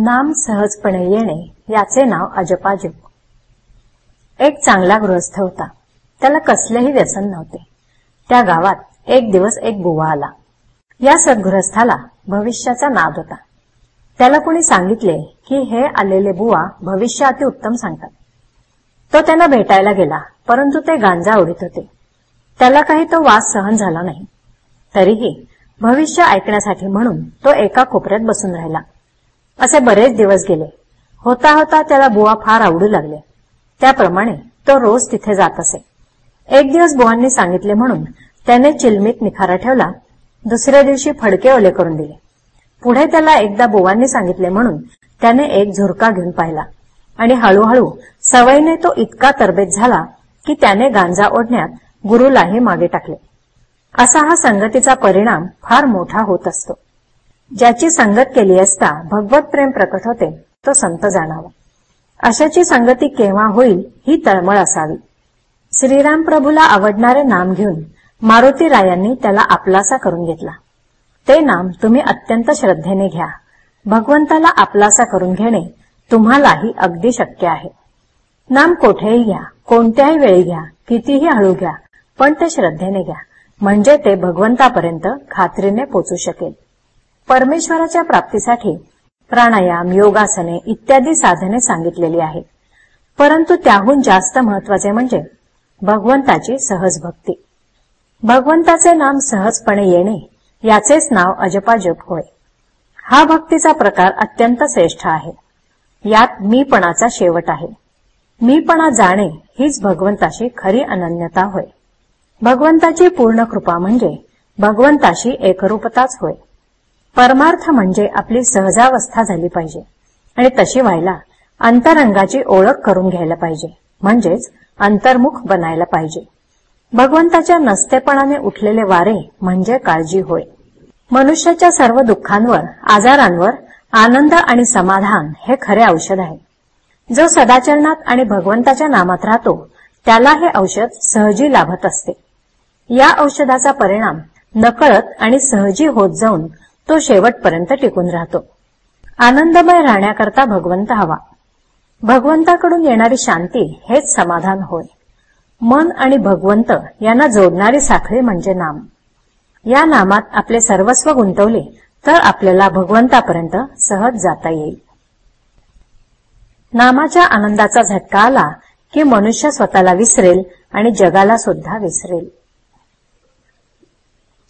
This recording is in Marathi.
नाम सहजपणे येणे याचे नाव अजपाजप एक चांगला गृहस्थ होता. त्याला कसलेही व्यसन नव्हते. त्या गावात एक दिवस एक बुवा आला. या सद्गृहस्थाला भविष्याचा नाद होता. त्याला कोणी सांगितले की हे आलेले बुवा भविष्य अति उत्तम सांगतात. तो त्यांना भेटायला गेला परंतु ते गांजा आवडीत होते. त्याला काही तो वास सहन झाला नाही. तरीही भविष्य ऐकण्यासाठी म्हणून तो एका कोपऱ्यात बसून राहिला. असे बरेच दिवस गेले. होता होता त्याला बुवा फार आवडू लागले. त्याप्रमाणे तो रोज तिथे जात असे. एक दिवस बुवांनी सांगितले म्हणून त्याने चिलमीत निखारा ठेवला. दुसऱ्या दिवशी फडके ओले करून दिले. पुढे त्याला एकदा बुवांनी सांगितले म्हणून त्याने एक झुरका घेऊन पाहिला. आणि हळूहळू सवयीने तो इतका तरबेज झाला की त्याने गांजा ओढण्यात गुरुलाही मागे टाकले. असा हा संगतीचा परिणाम फार मोठा होत असतो. ज्याची संगत केली असता भगवत प्रेम प्रकट होते तो संत जाणावा. अशाची संगती केव्हा होईल ही तळमळ असावी. श्रीराम प्रभूला आवडणारे नाम घेऊन मारुती रायांनी त्याला आपलासा करून घेतला. ते नाम तुम्ही अत्यंत श्रद्धेने घ्या. भगवंताला आपलासा करून घेणे तुम्हालाही अगदी शक्य आहे. नाम कोठेही घ्या कोणत्याही वेळी घ्या कितीही हळू घ्या पण ते श्रद्धेने घ्या. म्हणजे ते भगवंतापर्यंत खात्रीने पोचू शकेल. परमेश्वराच्या प्राप्तीसाठी प्राणायाम योगासने इत्यादी साधने सांगितलेली आहेत. परंतु त्याहून जास्त महत्त्वाचे म्हणजे भगवंताची सहज भक्ती. भगवंताचे नाम सहजपणे येणे याचेच नाव अजपाजप होय. हा भक्तीचा प्रकार अत्यंत श्रेष्ठ आहे. यात मीपणाचा शेवट आहे. मीपणा जाणे हीच भगवंताशी खरी अनन्यता होय. भगवंताची पूर्ण कृपा म्हणजे भगवंताशी एकरूपताच होय. परमार्थ म्हणजे आपली सहजावस्था झाली पाहिजे. आणि तशी व्हायला अंतरंगाची ओळख करून घ्यायला पाहिजे. म्हणजेच अंतर्मुख बनायला पाहिजे. भगवंताच्या नसतेपणाने उठलेले वारे म्हणजे काळजी होय. मनुष्याच्या सर्व दुःखांवर आजारांवर आनंद आणि समाधान हे खरे औषध आहे. जो सदाचरणात आणि भगवंताच्या नामात राहतो त्याला हे औषध सहजी लाभत असते. या औषधाचा परिणाम नकळत आणि सहजी होत जाऊन तो शेवटपर्यंत टिकून राहतो. आनंदमय राहण्याकरता भगवंत हवा. भगवंताकडून येणारी शांती हेच समाधान होय. मन आणि भगवंत यांना जोडणारी साखळी म्हणजे नाम. या नामात आपले सर्वस्व गुंतवले तर आपल्याला भगवंतापर्यंत सहज जाता येईल. नामाच्या आनंदाचा झटका आला की मनुष्य स्वतःला विसरेल आणि जगाला सुद्धा विसरेल.